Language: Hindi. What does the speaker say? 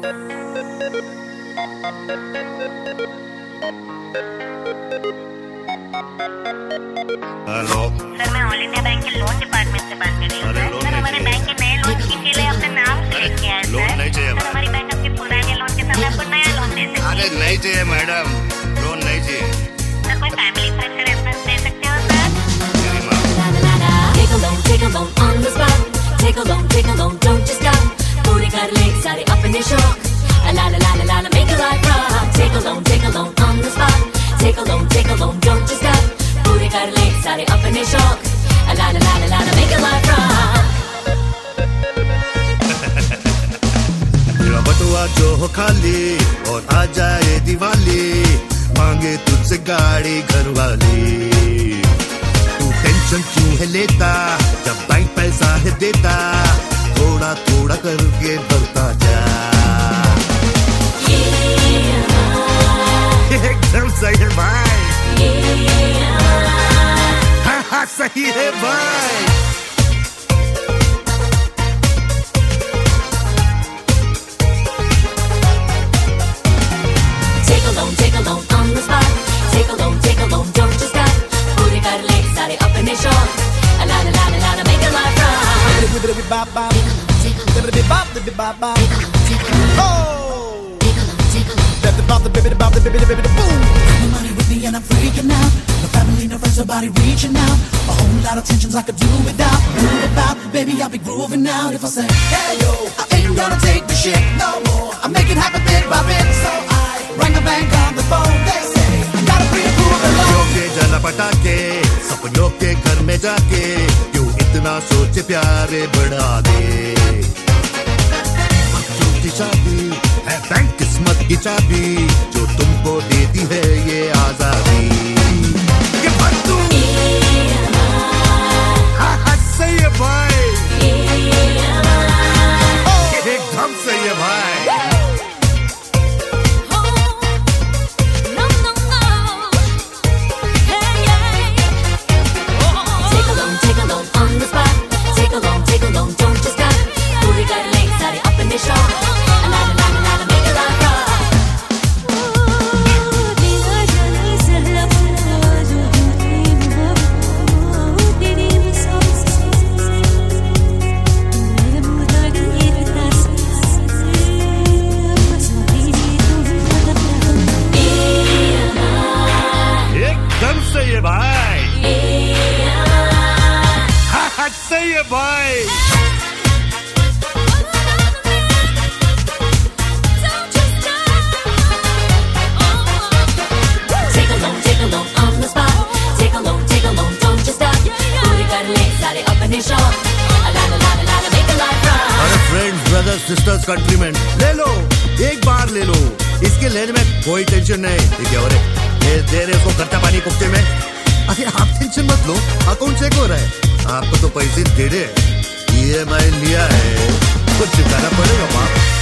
हेलो। सर मैं ऑल इंडिया बैंक के लोन डिपार्टमेंट से बात कर रही हूँ। सर सर हमारे बैंक के नए लोन स्कीम के लिए अपना नाम सेलेक्ट किया है लोन नहीं चाहिए सर हमारी बैंक आपके पुराने लोन के साथ आपको नया लोन दे सकती अरे नहीं चाहिए मैडम लोन नहीं चाहिए। सर कोई फैमिली फ्रेंड का रेफरेंस दे सकते हो sir? Take a loan, take a loan on the spot. Take a loan, take a loan, कर ले सारे अपने शौक. La la la la la, make a life rock. Take a loan, take a loan on the spot. Take a loan, take a loan, don't just stop. पूरे कर ले सारे अपने शौक. La la la la la, make a life rock. बटुआ जो हो खाली और आ जाए दिवाली मांगे तुझसे गाड़ी घर वाली तू टेंशन क्यों है लेता जब बैंक पैसा है देता थोड़ा थोड़ा करके भरता जा। एकदम सही है भाई। हाँ हाँ सही है भाई। Take a पूरे कर ले सारे अपने शौक. A la la la la la la, make a life rock. money with me and I'm freaking out. No family, no friends, nobody reaching out. A whole lot of tensions I could do without. Move about, baby, I'll be grooving out. If I say, hey yo, I ain't gonna take the shit no more. I make it happen bit by bit, so I ring the bank on the phone. They say, I got a pre-approved loan. सपनों के जला पटाके सपनों के घर में जाके क्यों इतना सोचे प्यारे बढ़ा दे बच्चों की चाबी है बैंक किस्मत की चाबी जो तुमको देती है ये आज़ादी। ब्रदर्स सिस्टर्स कंट्रीमैन ले लो एक बार ले लो। इसके लेने में कोई टेंशन नहीं। ठीक है दे रहे इसको खर्चा पानी कुफ्ते में। अरे आप टेंशन मत लो अकाउंट चेक हो रहा है। तो पैसे दे दे। ई लिया है। तो चुकाना पड़ेगा बाप